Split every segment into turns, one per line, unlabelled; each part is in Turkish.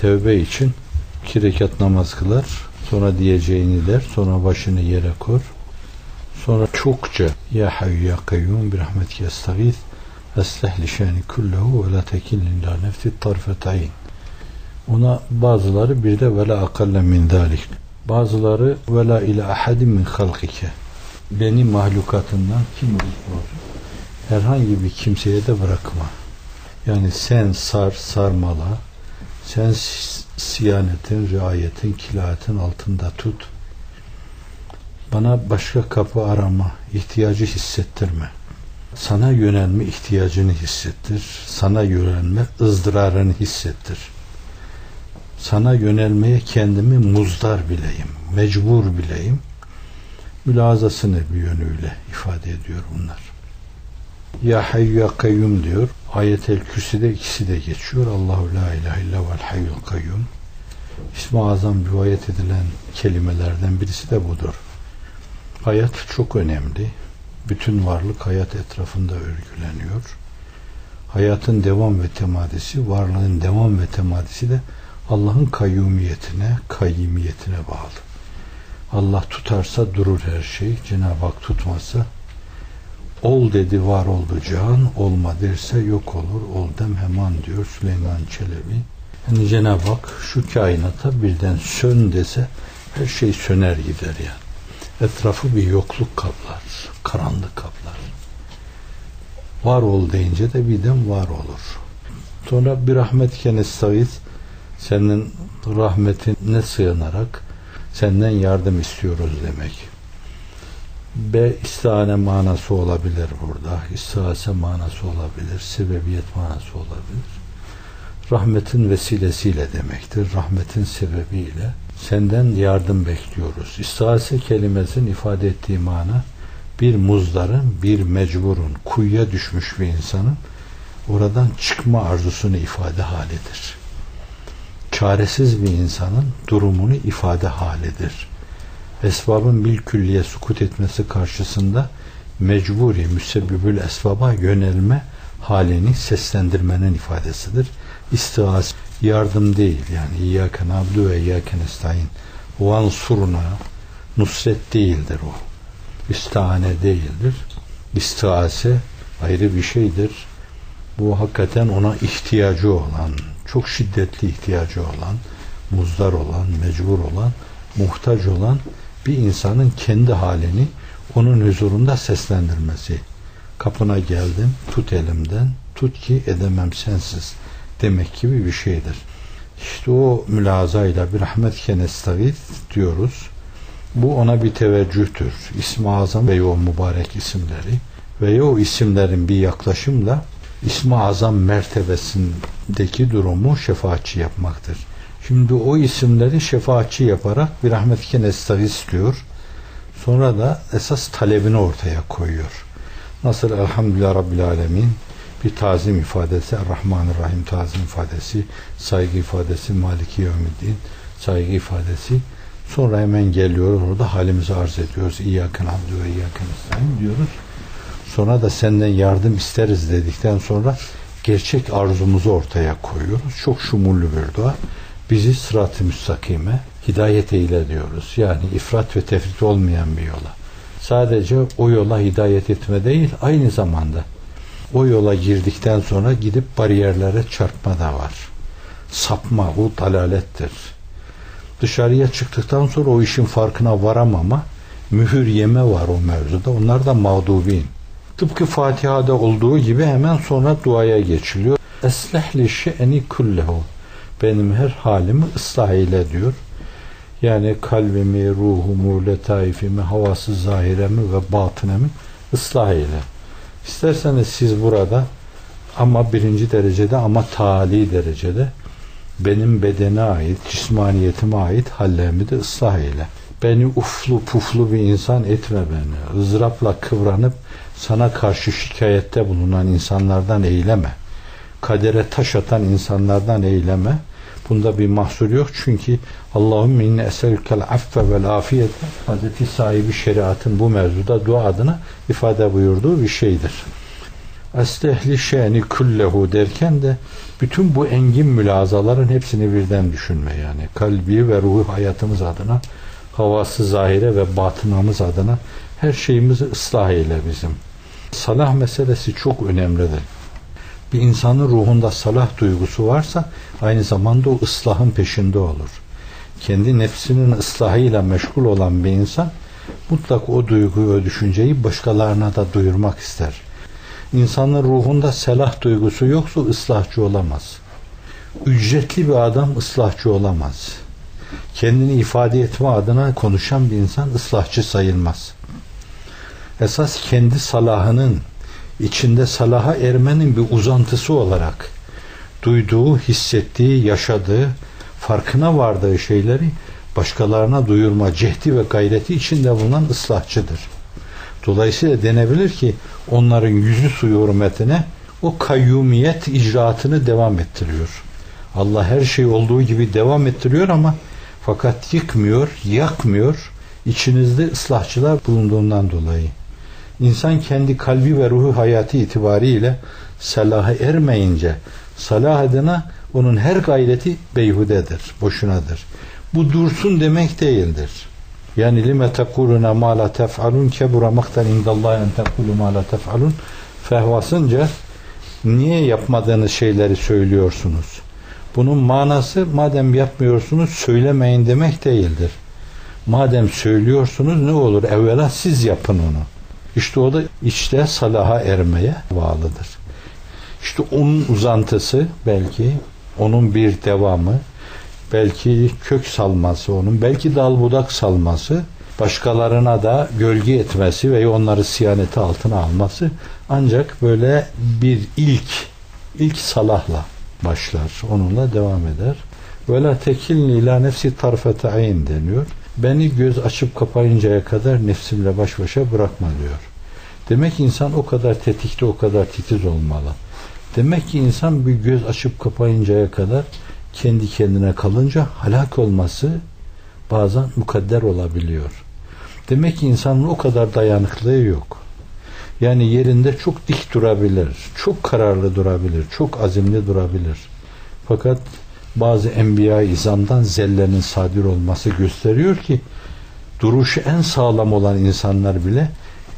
tevbe için iki rekat namaz kılar. Sonra diyeceğini der. Sonra başını yere kor. Sonra çokça Ya hayyu ya kayyum bir rahmetke estağith esleh li şani kullehu ve la tekillin la nefsi tarfetayn. Ona bazıları bir de ve la akalle min zalik. Bazıları ve la ile ahadin min halkike. Beni mahlukatından kim olursa herhangi bir kimseye de bırakma. Yani sen sar, sarmala, sen siyanetin, riayetin, kilayetin altında tut. Bana başka kapı arama, ihtiyacı hissettirme. Sana yönelme ihtiyacını hissettir. Sana yönelme ızdırarını hissettir. Sana yönelmeye kendimi muzdar bileyim, mecbur bileyim. Mülazasını bir yönüyle ifade ediyor bunlar. Ya Hayyu Ya Kayyum diyor. Ayet-el Kürsi'de ikisi de geçiyor. Allahu La İlahe illa vel Hayyul Kayyum. İsmi Azam rivayet edilen kelimelerden birisi de budur. Hayat çok önemli. Bütün varlık hayat etrafında örgüleniyor. Hayatın devam ve temadisi, varlığın devam ve temadisi de Allah'ın kayyumiyetine, kayyimiyetine bağlı. Allah tutarsa durur her şey. Cenab-ı Hak tutmazsa ol dedi var oldu can, olma derse yok olur, ol dem hemen diyor Süleyman Çelebi. Yani Cenab-ı Hak şu kainata birden sön dese her şey söner gider yani. Etrafı bir yokluk kaplar, karanlık kaplar. Var ol deyince de birden var olur. Sonra bir rahmetken estağiz senin rahmetine sığınarak senden yardım istiyoruz demek. B istihane manası olabilir burada. İstihase manası olabilir. Sebebiyet manası olabilir. Rahmetin vesilesiyle demektir. Rahmetin sebebiyle senden yardım bekliyoruz. İstihase kelimesinin ifade ettiği mana bir muzdarın, bir mecburun, kuyuya düşmüş bir insanın oradan çıkma arzusunu ifade halidir. Çaresiz bir insanın durumunu ifade halidir esbabın bil külliye sukut etmesi karşısında mecburi müsebbibül esbaba yönelme halini seslendirmenin ifadesidir. İstihaz yardım değil yani İyyâke nabdu ve İyyâke nestaîn vansuruna nusret değildir o. İstihane değildir. İstihase ayrı bir şeydir. Bu hakikaten ona ihtiyacı olan, çok şiddetli ihtiyacı olan, muzdar olan, mecbur olan, muhtaç olan bir insanın kendi halini onun huzurunda seslendirmesi. Kapına geldim, tut elimden, tut ki edemem sensiz demek gibi bir şeydir. İşte o mülazayla bir rahmet kenestagit diyoruz. Bu ona bir teveccühtür. İsmi Azam ve o mübarek isimleri ve o isimlerin bir yaklaşımla İsmi Azam mertebesindeki durumu şefaatçi yapmaktır. Şimdi o isimleri şefaatçi yaparak bir rahmetike nestağis diyor. Sonra da esas talebini ortaya koyuyor. Nasıl elhamdülillah Rabbil Alemin bir tazim ifadesi, Rahmanirrahim tazim ifadesi, saygı ifadesi, Maliki Yevmiddin saygı ifadesi. Sonra hemen geliyoruz orada halimizi arz ediyoruz. İyyâken abdü ve iyyâken istâim diyoruz. Sonra da senden yardım isteriz dedikten sonra gerçek arzumuzu ortaya koyuyoruz. Çok şumullü bir dua bizi sırat-ı müstakime hidayet eyle diyoruz. Yani ifrat ve tefrit olmayan bir yola. Sadece o yola hidayet etme değil, aynı zamanda o yola girdikten sonra gidip bariyerlere çarpma da var. Sapma, bu dalalettir. Dışarıya çıktıktan sonra o işin farkına varamama, mühür yeme var o mevzuda. Onlar da mağdubin. Tıpkı Fatiha'da olduğu gibi hemen sonra duaya geçiliyor. Eslehli şe'ni kullehu benim her halimi ıslah eyle diyor. Yani kalbimi, ruhumu, letaifimi, havası zahiremi ve batınemi ıslah eyle. İsterseniz siz burada ama birinci derecede ama tali derecede benim bedene ait, cismaniyetime ait hallerimi de ıslah eyle. Beni uflu puflu bir insan etme beni. ızdırapla kıvranıp sana karşı şikayette bulunan insanlardan eyleme. Kadere taş atan insanlardan eyleme. Bunda bir mahsur yok çünkü Allahümme inne eselükel affe vel afiyet Hazreti sahibi şeriatın bu mevzuda dua adına ifade buyurduğu bir şeydir. Estehli şeni kullehu derken de bütün bu engin mülazaların hepsini birden düşünme yani. Kalbi ve ruhu hayatımız adına, havası zahire ve batınamız adına her şeyimizi ıslah eyle bizim. Salah meselesi çok önemlidir. Bir insanın ruhunda salah duygusu varsa aynı zamanda o ıslahın peşinde olur. Kendi nefsinin ıslahıyla meşgul olan bir insan mutlak o duyguyu, o düşünceyi başkalarına da duyurmak ister. İnsanın ruhunda selah duygusu yoksa ıslahçı olamaz. Ücretli bir adam ıslahçı olamaz. Kendini ifade etme adına konuşan bir insan ıslahçı sayılmaz. Esas kendi salahının içinde salaha ermenin bir uzantısı olarak duyduğu, hissettiği, yaşadığı, farkına vardığı şeyleri başkalarına duyurma cehdi ve gayreti içinde bulunan ıslahçıdır. Dolayısıyla denebilir ki onların yüzü suyu hürmetine o kayyumiyet icraatını devam ettiriyor. Allah her şey olduğu gibi devam ettiriyor ama fakat yıkmıyor, yakmıyor. İçinizde ıslahçılar bulunduğundan dolayı. İnsan kendi kalbi ve ruhu hayatı itibariyle salaha ermeyince salah adına onun her gayreti beyhudedir, boşunadır. Bu dursun demek değildir. Yani lime tekuluna ma la tef'alun kebura maktan indallahi en tekulu ma la tef'alun fehvasınca niye yapmadığınız şeyleri söylüyorsunuz? Bunun manası madem yapmıyorsunuz söylemeyin demek değildir. Madem söylüyorsunuz ne olur evvela siz yapın onu. İşte o da işte salaha ermeye bağlıdır. İşte onun uzantısı belki onun bir devamı belki kök salması onun belki dal budak salması başkalarına da gölge etmesi ve onları siyaneti altına alması ancak böyle bir ilk ilk salahla başlar. Onunla devam eder. Ve la tekilni ila nefsi tarfete ayn deniyor. Beni göz açıp kapayıncaya kadar nefsimle baş başa bırakma diyor. Demek insan o kadar tetikte, o kadar titiz olmalı. Demek ki insan bir göz açıp kapayıncaya kadar kendi kendine kalınca halak olması bazen mukadder olabiliyor. Demek ki insanın o kadar dayanıklığı yok. Yani yerinde çok dik durabilir, çok kararlı durabilir, çok azimli durabilir. Fakat bazı enbiya izamdan zellenin sadir olması gösteriyor ki duruşu en sağlam olan insanlar bile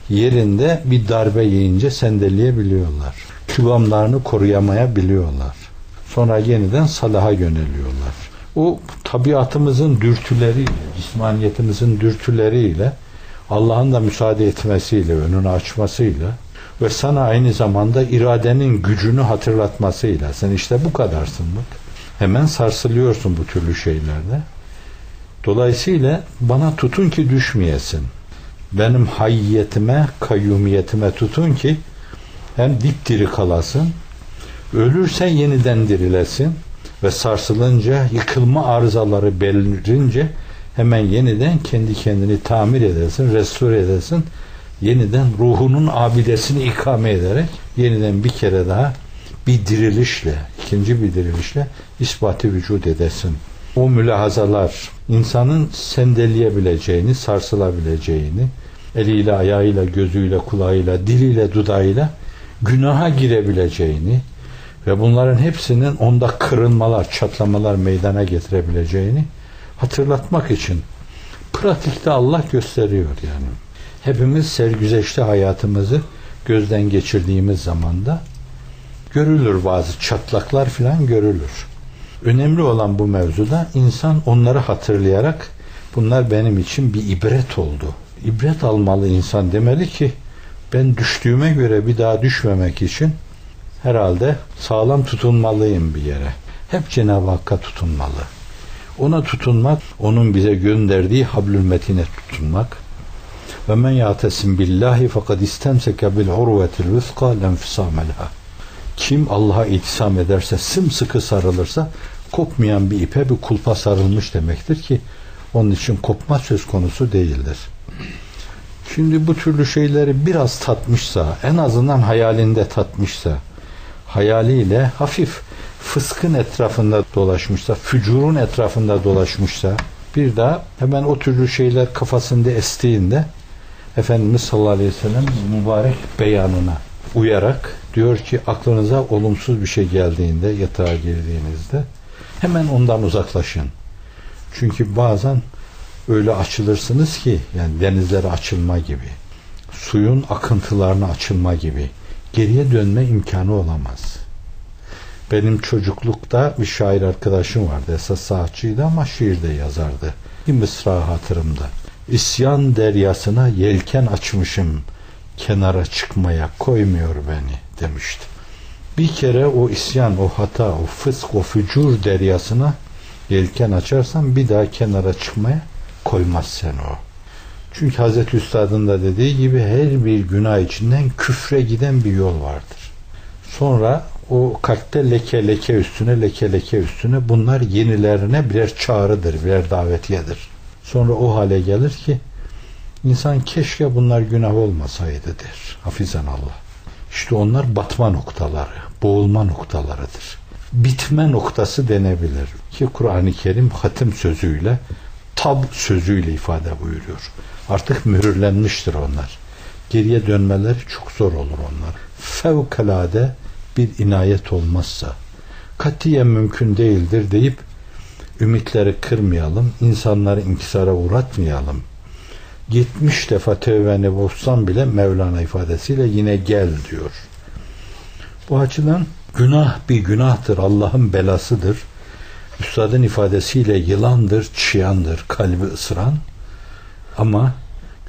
yerinde bir darbe yiyince sendeleyebiliyorlar. Kıvamlarını koruyamayabiliyorlar. Sonra yeniden salaha yöneliyorlar. O tabiatımızın dürtüleriyle, cismaniyetimizin dürtüleriyle Allah'ın da müsaade etmesiyle, önünü açmasıyla ve sana aynı zamanda iradenin gücünü hatırlatmasıyla sen işte bu kadarsın bak. Hemen sarsılıyorsun bu türlü şeylerde. Dolayısıyla bana tutun ki düşmeyesin. Benim hayyetime, kayyumiyetime tutun ki hem dipdiri kalasın, ölürsen yeniden dirilesin ve sarsılınca, yıkılma arızaları belirince hemen yeniden kendi kendini tamir edersin, restore edersin. Yeniden ruhunun abidesini ikame ederek yeniden bir kere daha bir dirilişle, ikinci bir dirilişle ispatı vücut edesin. O mülahazalar insanın sendeleyebileceğini, sarsılabileceğini, eliyle, ayağıyla, gözüyle, kulağıyla, diliyle, dudağıyla günaha girebileceğini ve bunların hepsinin onda kırılmalar, çatlamalar meydana getirebileceğini hatırlatmak için pratikte Allah gösteriyor yani. Hepimiz sergüzeşte hayatımızı gözden geçirdiğimiz zamanda görülür bazı çatlaklar filan görülür. Önemli olan bu mevzuda insan onları hatırlayarak bunlar benim için bir ibret oldu. İbret almalı insan demeli ki ben düştüğüme göre bir daha düşmemek için herhalde sağlam tutunmalıyım bir yere. Hep Cenab-ı Hakk'a tutunmalı. Ona tutunmak, onun bize gönderdiği hablül metine tutunmak. Ve men yatesim billahi fakat istemseke bil urvetil vüska lenfisameleha. Kim Allah'a itisam ederse, sımsıkı sarılırsa kopmayan bir ipe bir kulpa sarılmış demektir ki onun için kopma söz konusu değildir. Şimdi bu türlü şeyleri biraz tatmışsa, en azından hayalinde tatmışsa, hayaliyle hafif fıskın etrafında dolaşmışsa, fücurun etrafında dolaşmışsa, bir daha hemen o türlü şeyler kafasında estiğinde Efendimiz sallallahu aleyhi ve sellem mübarek beyanına uyarak Diyor ki aklınıza olumsuz bir şey geldiğinde yatağa girdiğinizde hemen ondan uzaklaşın. Çünkü bazen öyle açılırsınız ki yani denizlere açılma gibi suyun akıntılarına açılma gibi geriye dönme imkanı olamaz. Benim çocuklukta bir şair arkadaşım vardı. Esas saatçıydı ama şiirde yazardı. Bir mısra hatırımda. İsyan deryasına yelken açmışım. Kenara çıkmaya koymuyor beni demişti. Bir kere o isyan, o hata, o fısk, o fücur deryasına yelken açarsan bir daha kenara çıkmaya koymaz seni o. Çünkü Hazreti Üstad'ın da dediği gibi her bir günah içinden küfre giden bir yol vardır. Sonra o kalpte leke leke üstüne leke leke üstüne bunlar yenilerine birer çağrıdır, birer davetiyedir. Sonra o hale gelir ki insan keşke bunlar günah olmasaydı der. Hafizan Allah. İşte onlar batma noktaları, boğulma noktalarıdır. Bitme noktası denebilir. Ki Kur'an-ı Kerim hatim sözüyle, tab sözüyle ifade buyuruyor. Artık mühürlenmiştir onlar. Geriye dönmeleri çok zor olur onlar. Fevkalade bir inayet olmazsa katiyen mümkün değildir deyip ümitleri kırmayalım, insanları inkisara uğratmayalım. 70 defa tövbeni bozsan bile Mevlana ifadesiyle yine gel diyor. Bu açıdan günah bir günahtır, Allah'ın belasıdır. Üstadın ifadesiyle yılandır, çıyandır, kalbi ısıran. Ama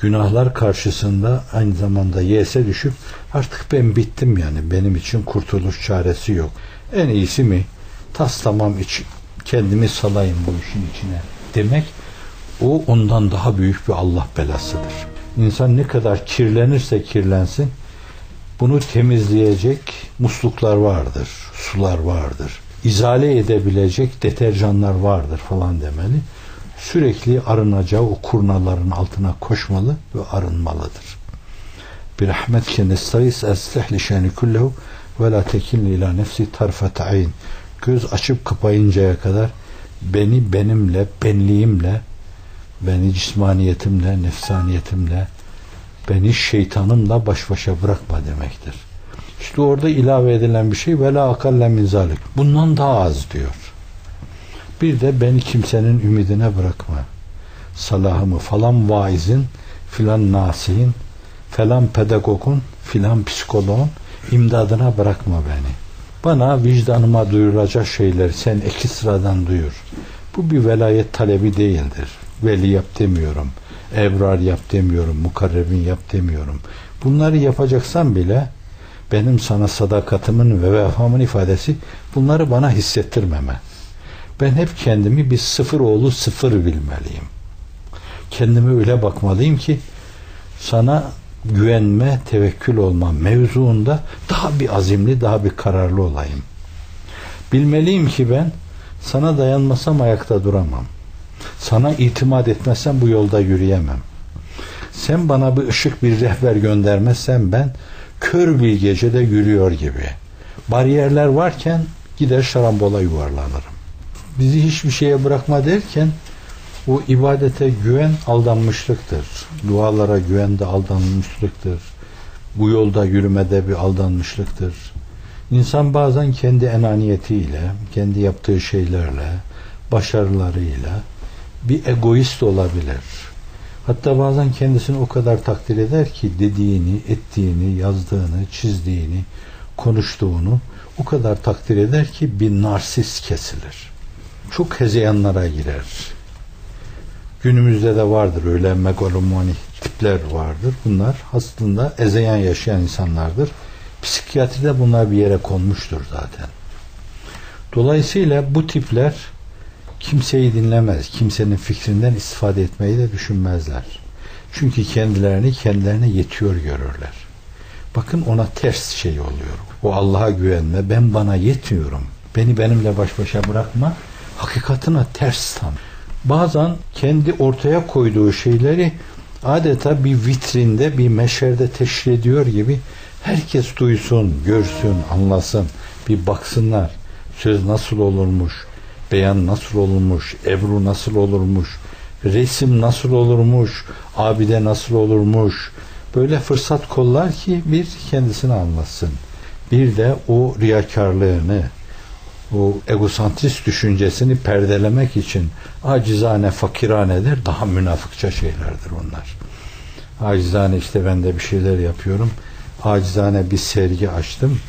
günahlar karşısında aynı zamanda yese düşüp artık ben bittim yani benim için kurtuluş çaresi yok. En iyisi mi? Tas tamam iç, kendimi salayım bu işin içine demek o ondan daha büyük bir Allah belasıdır. İnsan ne kadar kirlenirse kirlensin bunu temizleyecek musluklar vardır, sular vardır. İzale edebilecek deterjanlar vardır falan demeli sürekli arınacağı o kurnaların altına koşmalı ve arınmalıdır. Bir rahmetke nestayis eslih li şeni kullehu ve la tekinli ila nefsi tarfet ayn. Göz açıp kapayıncaya kadar beni benimle, benliğimle, beni cismaniyetimle, nefsaniyetimle, beni şeytanımla baş başa bırakma demektir. İşte orada ilave edilen bir şey ve la akalle min. Bundan daha az diyor. Bir de beni kimsenin ümidine bırakma. Salahımı falan vaizin, filan nasihin, falan pedagogun, filan psikoloğun imdadına bırakma beni. Bana vicdanıma duyuracak şeyleri sen iki sıradan duyur. Bu bir velayet talebi değildir. Veli yap demiyorum. Ebrar yap demiyorum. Mukarrebin yap demiyorum. Bunları yapacaksan bile benim sana sadakatimin ve vefamın ifadesi bunları bana hissettirmeme. Ben hep kendimi bir sıfır oğlu sıfır bilmeliyim. Kendime öyle bakmalıyım ki sana güvenme, tevekkül olma mevzuunda daha bir azimli, daha bir kararlı olayım. Bilmeliyim ki ben sana dayanmasam ayakta duramam. Sana itimat etmezsem bu yolda yürüyemem. Sen bana bir ışık, bir rehber göndermezsen ben kör bir gecede yürüyor gibi. Bariyerler varken gider şarambola yuvarlanırım bizi hiçbir şeye bırakma derken o ibadete güven aldanmışlıktır. Dualara güven de aldanmışlıktır. Bu yolda yürümede bir aldanmışlıktır. İnsan bazen kendi enaniyetiyle, kendi yaptığı şeylerle, başarılarıyla bir egoist olabilir. Hatta bazen kendisini o kadar takdir eder ki dediğini, ettiğini, yazdığını, çizdiğini, konuştuğunu o kadar takdir eder ki bir narsist kesilir çok hezeyanlara girer. Günümüzde de vardır öyle megalomani tipler vardır. Bunlar aslında ezeyan yaşayan insanlardır. Psikiyatride bunlar bir yere konmuştur zaten. Dolayısıyla bu tipler kimseyi dinlemez. Kimsenin fikrinden istifade etmeyi de düşünmezler. Çünkü kendilerini kendilerine yetiyor görürler. Bakın ona ters şey oluyor. O Allah'a güvenme. Ben bana yetmiyorum. Beni benimle baş başa bırakma hakikatına ters tam. Bazen kendi ortaya koyduğu şeyleri adeta bir vitrinde, bir meşerde teşhir ediyor gibi herkes duysun, görsün, anlasın, bir baksınlar. Söz nasıl olurmuş, beyan nasıl olurmuş, ebru nasıl olurmuş, resim nasıl olurmuş, abide nasıl olurmuş. Böyle fırsat kollar ki bir kendisini anlasın. Bir de o riyakarlığını, o egosantrist düşüncesini perdelemek için acizane, fakiranedir. Daha münafıkça şeylerdir onlar. Acizane işte ben de bir şeyler yapıyorum. Acizane bir sergi açtım.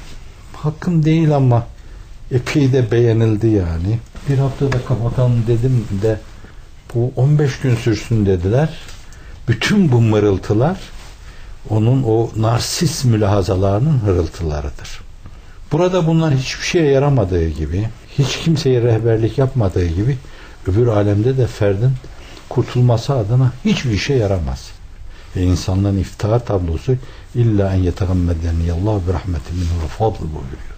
Hakkım değil ama epey de beğenildi yani. Bir haftada kapatalım dedim de bu 15 gün sürsün dediler. Bütün bu mırıltılar onun o narsist mülahazalarının hırıltılarıdır. Burada bunlar hiçbir şeye yaramadığı gibi, hiç kimseye rehberlik yapmadığı gibi öbür alemde de ferdin kurtulması adına hiçbir şey yaramaz. Ve insanların iftihar tablosu illa en yetegammedeni Allah bir rahmeti minhu fadl buyuruyor.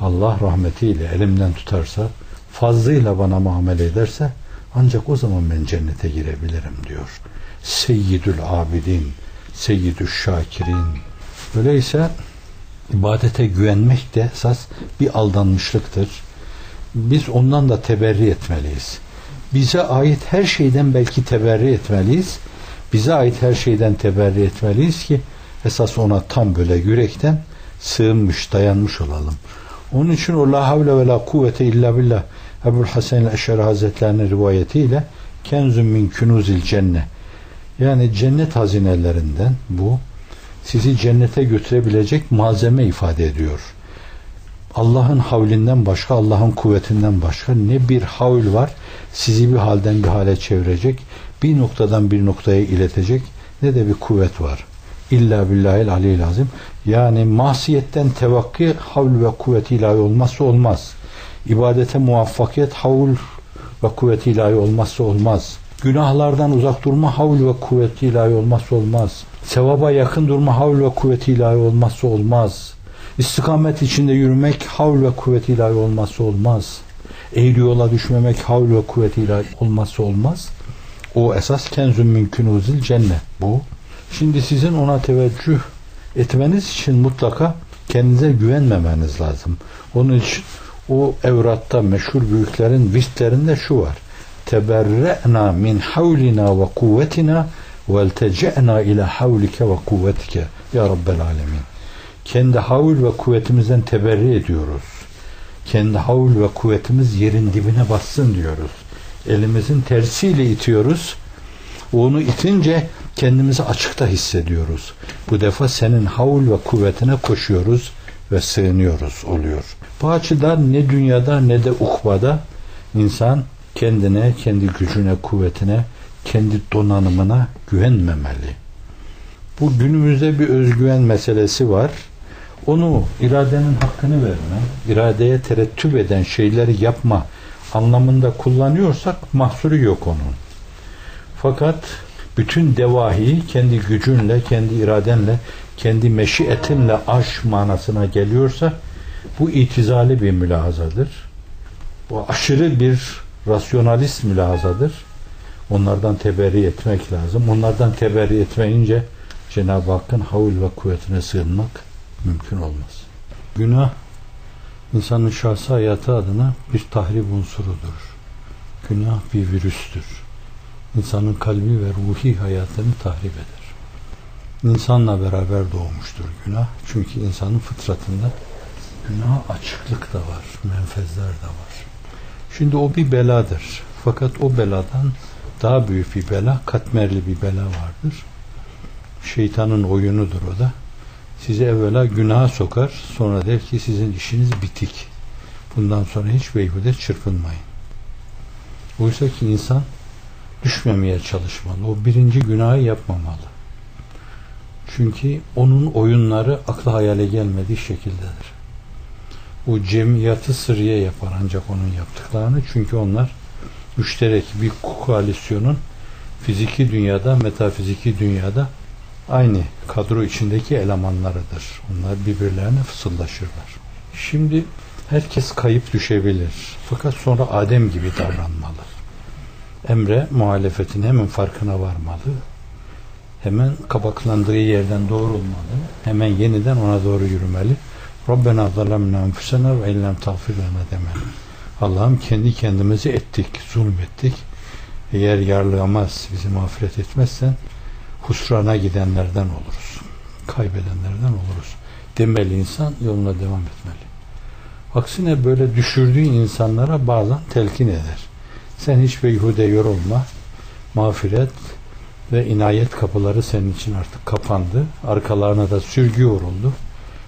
Allah rahmetiyle elimden tutarsa, fazlıyla bana muamele ederse ancak o zaman ben cennete girebilirim diyor. Seyyidül abidin, seyyidül şakirin. Öyleyse ibadete güvenmek de esas bir aldanmışlıktır. Biz ondan da teberri etmeliyiz. Bize ait her şeyden belki teberri etmeliyiz. Bize ait her şeyden teberri etmeliyiz ki esas ona tam böyle yürekten sığınmış, dayanmış olalım. Onun için o la havle ve la kuvvete illa billah Ebu'l Hasan el-Eşşari Hazretlerinin rivayetiyle kenzun min kunuzil cenne yani cennet hazinelerinden bu sizi cennete götürebilecek malzeme ifade ediyor. Allah'ın havlinden başka, Allah'ın kuvvetinden başka ne bir havl var sizi bir halden bir hale çevirecek, bir noktadan bir noktaya iletecek ne de bir kuvvet var. İlla billahil aleyhi lazım. Yani mahsiyetten tevakki havl ve kuvveti ilahi olmazsa olmaz. İbadete muvaffakiyet havl ve kuvveti ilahi olmazsa olmaz. Günahlardan uzak durma havl ve kuvveti ilahi olmazsa olmaz. Sevaba yakın durma havl ve kuvveti ilahi olmazsa olmaz. İstikamet içinde yürümek havl ve kuvveti ilahi olmazsa olmaz. Eğri yola düşmemek havl ve kuvveti ilahi olmazsa olmaz. O esas kenzün mümkün uzil cennet bu. Şimdi sizin ona teveccüh etmeniz için mutlaka kendinize güvenmemeniz lazım. Onun için o evratta meşhur büyüklerin vistlerinde şu var. Teberre'na min havlina ve kuvvetina veltece'na ila havlike ve kuvvetike ya Rabbel alemin. Kendi havl ve kuvvetimizden teberri ediyoruz. Kendi havl ve kuvvetimiz yerin dibine bassın diyoruz. Elimizin tersiyle itiyoruz. Onu itince kendimizi açıkta hissediyoruz. Bu defa senin havl ve kuvvetine koşuyoruz ve sığınıyoruz oluyor. Bu açıdan ne dünyada ne de ukbada insan kendine, kendi gücüne, kuvvetine, kendi donanımına güvenmemeli. Bu günümüzde bir özgüven meselesi var. Onu iradenin hakkını verme, iradeye terettüp eden şeyleri yapma anlamında kullanıyorsak mahsuru yok onun. Fakat bütün devahi kendi gücünle, kendi iradenle, kendi meşiyetinle aş manasına geliyorsa bu itizali bir mülahazadır. Bu aşırı bir rasyonalist mülahazadır. Onlardan teberri etmek lazım. Onlardan teberri etmeyince Cenab-ı Hakk'ın havul ve kuvvetine sığınmak mümkün olmaz. Günah insanın şahsi hayatı adına bir tahrip unsurudur. Günah bir virüstür. İnsanın kalbi ve ruhi hayatını tahrip eder. İnsanla beraber doğmuştur günah. Çünkü insanın fıtratında günah açıklık da var, menfezler de var. Şimdi o bir beladır. Fakat o beladan daha büyük bir bela, katmerli bir bela vardır. Şeytanın oyunudur o da. Sizi evvela günaha sokar, sonra der ki sizin işiniz bitik. Bundan sonra hiç beyhude çırpınmayın. Oysa ki insan düşmemeye çalışmalı. O birinci günahı yapmamalı. Çünkü onun oyunları akla hayale gelmediği şekildedir. O cemiyatı sırriye yapar ancak onun yaptıklarını. Çünkü onlar müşterek bir koalisyonun fiziki dünyada, metafiziki dünyada aynı kadro içindeki elemanlarıdır. Onlar birbirlerine fısıldaşırlar. Şimdi herkes kayıp düşebilir. Fakat sonra Adem gibi davranmalı. Emre muhalefetin hemen farkına varmalı. Hemen kabaklandığı yerden doğrulmalı. Hemen yeniden ona doğru yürümeli. Rabbena zalemna enfusena ve illem tağfir demeli. Allah'ım kendi kendimizi ettik, zulmettik. Eğer yarlamaz, bizi mağfiret etmezsen husrana gidenlerden oluruz. Kaybedenlerden oluruz. demeli insan yoluna devam etmeli. Aksine böyle düşürdüğü insanlara bazen telkin eder. Sen hiç beyhude yorulma. Mağfiret ve inayet kapıları senin için artık kapandı. Arkalarına da sürgü vuruldu.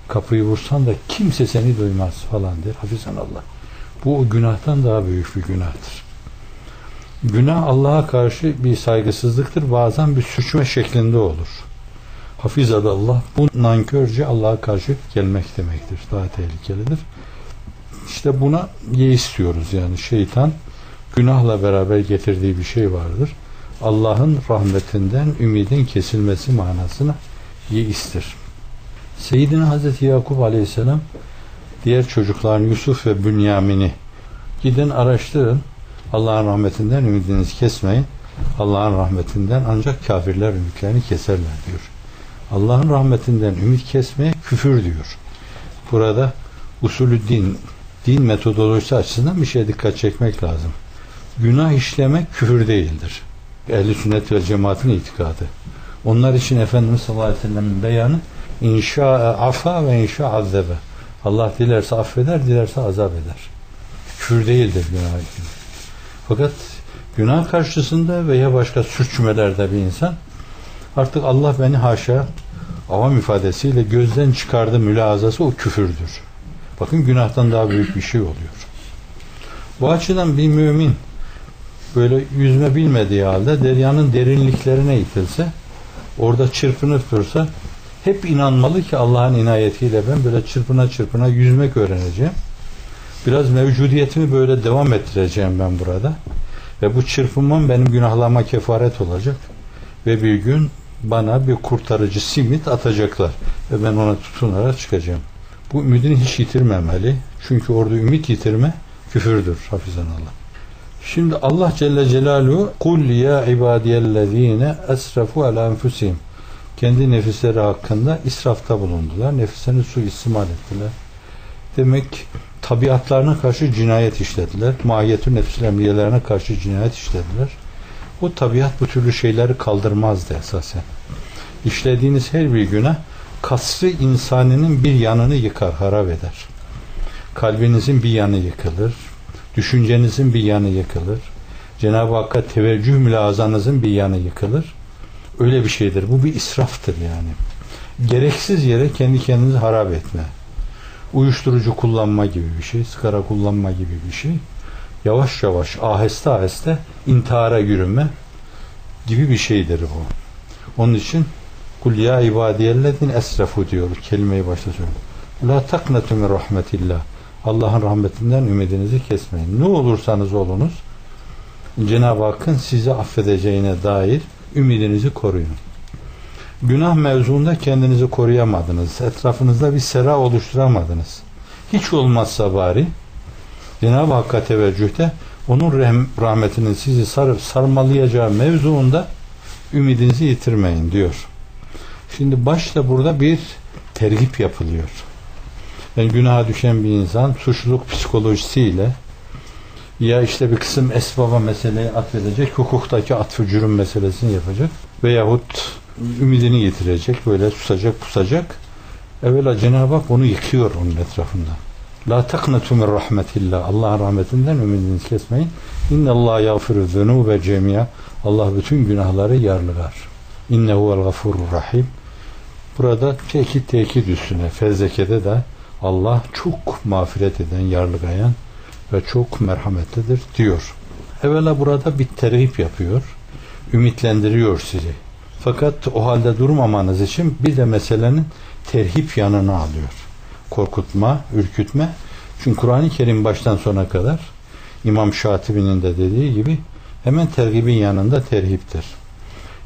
Kapıyı vursan da kimse seni duymaz falan der. Hafizan Allah. Bu günahtan daha büyük bir günahtır. Günah Allah'a karşı bir saygısızlıktır. Bazen bir suçma şeklinde olur. Hafizadallah bu nankörce Allah'a karşı gelmek demektir. Daha tehlikelidir. İşte buna ye istiyoruz yani şeytan günahla beraber getirdiği bir şey vardır. Allah'ın rahmetinden ümidin kesilmesi manasına yeistir. Seyyidina Hazreti Yakup Aleyhisselam diğer çocukların Yusuf ve Bünyamin'i gidin araştırın. Allah'ın rahmetinden ümidinizi kesmeyin. Allah'ın rahmetinden ancak kafirler ümitlerini keserler diyor. Allah'ın rahmetinden ümit kesmeye küfür diyor. Burada usulü din, din metodolojisi açısından bir şeye dikkat çekmek lazım. Günah işlemek küfür değildir. Ehli sünnet ve cemaatin itikadı. Onlar için Efendimiz sallallahu aleyhi ve sellem'in beyanı inşa afa ve inşa azzebe. Allah dilerse affeder, dilerse azap eder. Küfür değildir günah. Fakat günah karşısında veya başka sürçmelerde bir insan artık Allah beni haşa avam ifadesiyle gözden çıkardı mülazası o küfürdür. Bakın günahtan daha büyük bir şey oluyor. Bu açıdan bir mümin böyle yüzme bilmediği halde deryanın derinliklerine itilse orada çırpınıp dursa hep inanmalı ki Allah'ın inayetiyle ben böyle çırpına çırpına yüzmek öğreneceğim. Biraz mevcudiyetimi böyle devam ettireceğim ben burada. Ve bu çırpınmam benim günahlarıma kefaret olacak. Ve bir gün bana bir kurtarıcı simit atacaklar. Ve ben ona tutunarak çıkacağım. Bu ümidini hiç yitirmemeli. Çünkü orada ümit yitirme küfürdür. Hafizan Allah. Şimdi Allah Celle Celaluhu kul ya ibadiyellezine esrafu ala enfusihim kendi nefisleri hakkında israfta bulundular. Nefislerini su istimal ettiler. Demek tabiatlarına karşı cinayet işlediler. Mahiyetü nefsil emriyelerine karşı cinayet işlediler. O tabiat bu türlü şeyleri kaldırmazdı esasen. İşlediğiniz her bir günah kasrı insanının bir yanını yıkar, harap eder. Kalbinizin bir yanı yıkılır. Düşüncenizin bir yanı yıkılır. Cenab-ı Hakk'a teveccüh mülazanızın bir yanı yıkılır. Öyle bir şeydir. Bu bir israftır yani. Gereksiz yere kendi kendinizi harap etme. Uyuşturucu kullanma gibi bir şey, sigara kullanma gibi bir şey. Yavaş yavaş, aheste aheste intihara yürüme gibi bir şeydir bu. Onun için Kul ya ibadiyellezin esrafu diyor. Kelimeyi başta söylüyor. La taknetu min rahmetillah. Allah'ın rahmetinden ümidinizi kesmeyin. Ne olursanız olunuz Cenab-ı Hakk'ın sizi affedeceğine dair ümidinizi koruyun. Günah mevzuunda kendinizi koruyamadınız. Etrafınızda bir sera oluşturamadınız. Hiç olmazsa bari Cenab-ı Hakk'a teveccühte onun rahmetinin sizi sarıp sarmalayacağı mevzuunda ümidinizi yitirmeyin diyor. Şimdi başta burada bir tergip yapılıyor. Yani günaha düşen bir insan suçluluk psikolojisiyle ya işte bir kısım esbaba meseleyi atfedecek, hukuktaki atfı cürüm meselesini yapacak veyahut ümidini yitirecek, böyle susacak, pusacak. Evvela Cenab-ı Hak onu yıkıyor onun etrafında. La taknetu min rahmetillah. Allah'ın rahmetinden ümidinizi kesmeyin. İnne Allah yağfiru zunube cemiya. Allah bütün günahları yarlıgar. İnnehu vel gafurur rahim. Burada tekit tekit üstüne fezlekede de Allah çok mağfiret eden, yarlıgayan ve çok merhametlidir diyor. Evvela burada bir terhip yapıyor. Ümitlendiriyor sizi. Fakat o halde durmamanız için bir de meselenin terhip yanına alıyor. Korkutma, ürkütme. Çünkü Kur'an-ı Kerim baştan sona kadar İmam Şatibi'nin de dediği gibi hemen tergibin yanında terhiptir.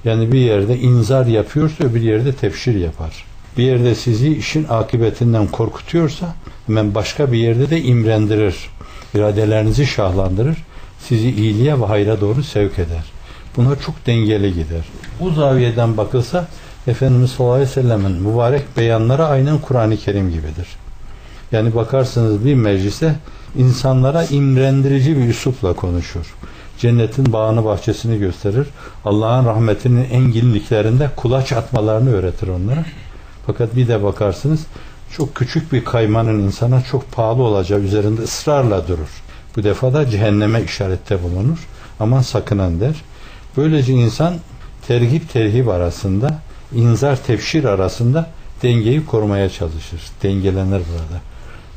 Yani bir yerde inzar yapıyorsa bir yerde tefşir yapar. Bir yerde sizi işin akıbetinden korkutuyorsa hemen başka bir yerde de imrendirir. İradelerinizi şahlandırır. Sizi iyiliğe ve hayra doğru sevk eder. Buna çok dengeli gider. Bu zaviyeden bakılsa Efendimiz sallallahu aleyhi ve sellemin mübarek beyanları aynen Kur'an-ı Kerim gibidir. Yani bakarsınız bir meclise insanlara imrendirici bir üslupla konuşur cennetin bağını bahçesini gösterir. Allah'ın rahmetinin enginliklerinde kulaç atmalarını öğretir onlara. Fakat bir de bakarsınız çok küçük bir kaymanın insana çok pahalı olacağı üzerinde ısrarla durur. Bu defa da cehenneme işarette bulunur. Aman sakınan der. Böylece insan terhip terhip arasında, inzar tefşir arasında dengeyi korumaya çalışır. Dengelenir burada.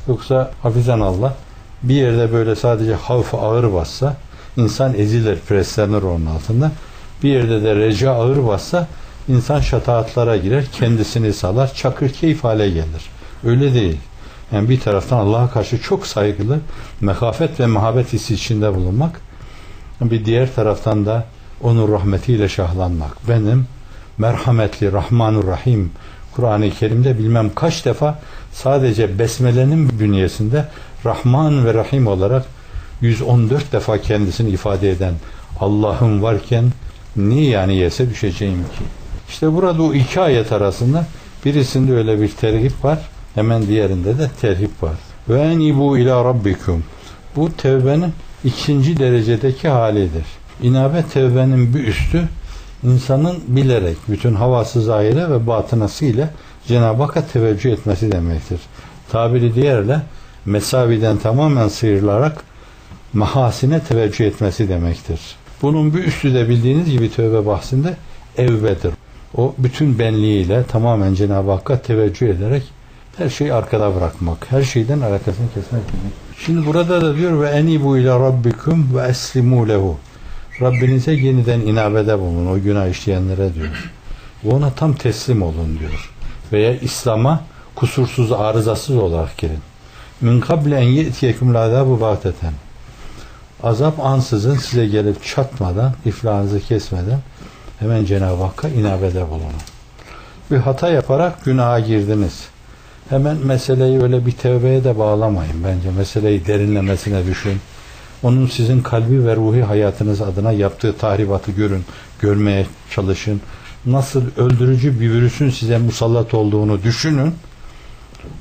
Yoksa hafizan Allah bir yerde böyle sadece havf ağır bassa insan ezilir, preslenir onun altında. Bir yerde de reca ağır bassa insan şataatlara girer, kendisini salar, çakır keyif hale gelir. Öyle değil. Yani bir taraftan Allah'a karşı çok saygılı, mehafet ve muhabbet hissi içinde bulunmak, bir diğer taraftan da onun rahmetiyle şahlanmak. Benim merhametli, Rahmanur Rahim Kur'an-ı Kerim'de bilmem kaç defa sadece Besmele'nin bünyesinde Rahman ve Rahim olarak 114 defa kendisini ifade eden Allah'ım varken niye yani yese düşeceğim ki? İşte burada o iki ayet arasında birisinde öyle bir terhip var. Hemen diğerinde de terhip var. Ve enibu ila rabbikum. Bu tevbenin ikinci derecedeki halidir. İnabe tevbenin bir üstü insanın bilerek bütün havası zahire ve batınası ile Cenab-ı Hakk'a teveccüh etmesi demektir. Tabiri diğerle mesaviden tamamen sıyrılarak mahasine teveccüh etmesi demektir. Bunun bir üstü de bildiğiniz gibi tövbe bahsinde evvedir. O bütün benliğiyle tamamen Cenab-ı Hakk'a teveccüh ederek her şeyi arkada bırakmak, her şeyden alakasını kesmek. Şimdi burada da diyor ve enibu ile rabbikum ve eslimu lehu. Rabbinize yeniden inabede bulun o günah işleyenlere diyor. Ve ona tam teslim olun diyor. Veya İslam'a kusursuz, arızasız olarak girin. Min kable en ye'tiyekum bu bahteten. Azap ansızın size gelip çatmadan, iflahınızı kesmeden hemen Cenab-ı Hakk'a inabede bulunun. Bir hata yaparak günaha girdiniz. Hemen meseleyi öyle bir tevbeye de bağlamayın bence. Meseleyi derinlemesine düşün. Onun sizin kalbi ve ruhi hayatınız adına yaptığı tahribatı görün, görmeye çalışın. Nasıl öldürücü bir virüsün size musallat olduğunu düşünün.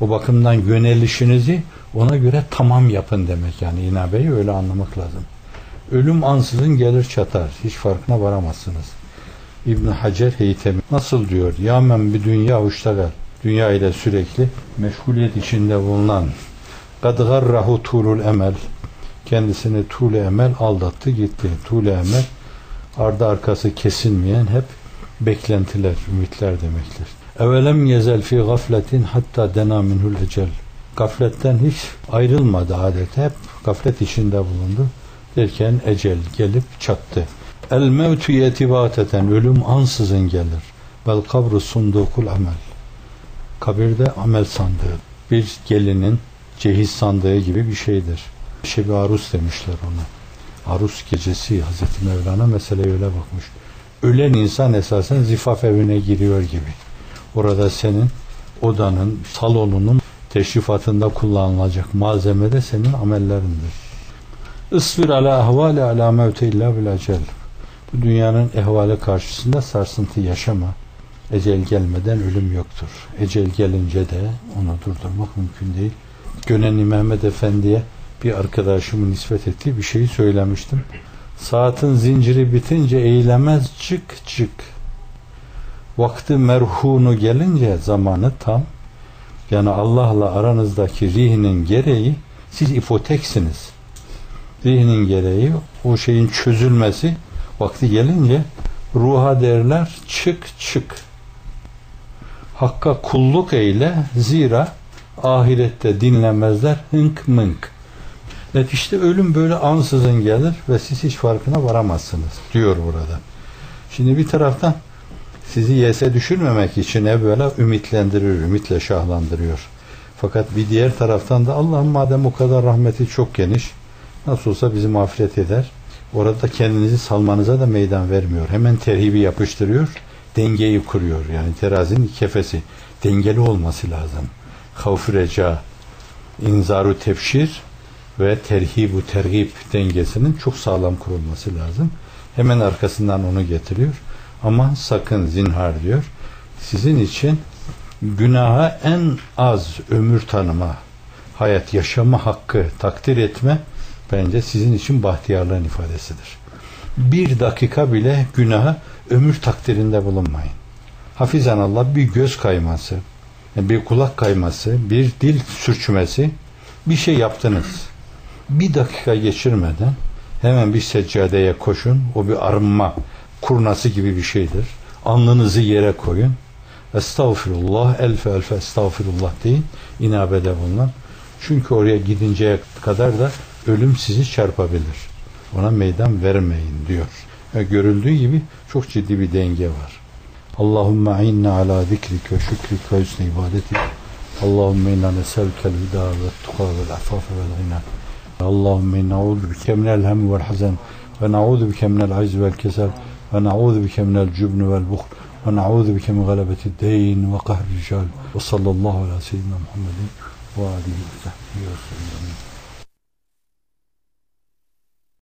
O bakımdan yönelişinizi ona göre tamam yapın demek yani inabeyi öyle anlamak lazım. Ölüm ansızın gelir çatar. Hiç farkına varamazsınız. İbn Hacer Heytemi nasıl diyor? Ya men bir dünya uçtagal. Dünya ile sürekli meşguliyet içinde bulunan kad garrahu tulul emel kendisini tuğle emel aldattı gitti. Tuğle emel ardı arkası kesilmeyen hep beklentiler, ümitler demektir. Evelem yezel fi gafletin hatta dena minhul ecel. Gafletten hiç ayrılmadı adet. Hep gaflet içinde bulundu. Derken ecel gelip çattı. El mevtü yetibateten ölüm ansızın gelir. Vel kabru sundukul amel. Kabirde amel sandığı. Bir gelinin cehiz sandığı gibi bir şeydir. Şebi Arus demişler ona. Arus gecesi Hazreti Mevlana meseleye öyle bakmış. Ölen insan esasen zifaf evine giriyor gibi. Orada senin odanın, salonunun teşrifatında kullanılacak malzeme de senin amellerindir. Isfir ala ahvali ala mevte illa bil acel. Bu dünyanın ehvali karşısında sarsıntı yaşama. Ecel gelmeden ölüm yoktur. Ecel gelince de onu durdurmak mümkün değil. Gönenli Mehmet Efendi'ye bir arkadaşımın nispet ettiği bir şeyi söylemiştim. Saatin zinciri bitince eğilemez çık çık. Vakti merhunu gelince zamanı tam. Yani Allah'la aranızdaki rihinin gereği siz ipoteksiniz. Rihinin gereği o şeyin çözülmesi vakti gelince ruha derler çık çık. Hakka kulluk eyle zira ahirette dinlemezler hınk mınk. Evet işte ölüm böyle ansızın gelir ve siz hiç farkına varamazsınız diyor burada. Şimdi bir taraftan sizi yese düşürmemek için evvela ümitlendirir, ümitle şahlandırıyor. Fakat bir diğer taraftan da Allah'ın madem o kadar rahmeti çok geniş, nasıl olsa bizi mağfiret eder. Orada kendinizi salmanıza da meydan vermiyor. Hemen terhibi yapıştırıyor, dengeyi kuruyor. Yani terazinin kefesi dengeli olması lazım. Havf reca, inzaru tefşir ve terhibu terhib dengesinin çok sağlam kurulması lazım. Hemen arkasından onu getiriyor. Ama sakın zinhar diyor. Sizin için günaha en az ömür tanıma, hayat yaşama hakkı takdir etme bence sizin için bahtiyarlığın ifadesidir. Bir dakika bile günaha ömür takdirinde bulunmayın. Hafizan Allah bir göz kayması bir kulak kayması, bir dil sürçmesi, bir şey yaptınız. Bir dakika geçirmeden hemen bir seccadeye koşun. O bir arınma kurnası gibi bir şeydir. Alnınızı yere koyun. Estağfirullah, elfe elfe estağfirullah deyin. inabede bulunan. Çünkü oraya gidinceye kadar da ölüm sizi çarpabilir. Ona meydan vermeyin diyor. Ve görüldüğü gibi çok ciddi bir denge var. Allahümme inna ala zikrik ve şükrik ve hüsnü ibadetik. Allahümme inna neselkel hüda ve tuka ve afafe ve gina. Allahümme inna auzu bike minel hem vel hazen ve na'udhu bike minel aciz vel kesel ve na'udhu bike minel cübnü vel buhl ve na'udhu bike min galebeti deyn ve kahri rical ve sallallahu ala seyyidina Muhammedin ve alihi ve sahbihi ve sellem.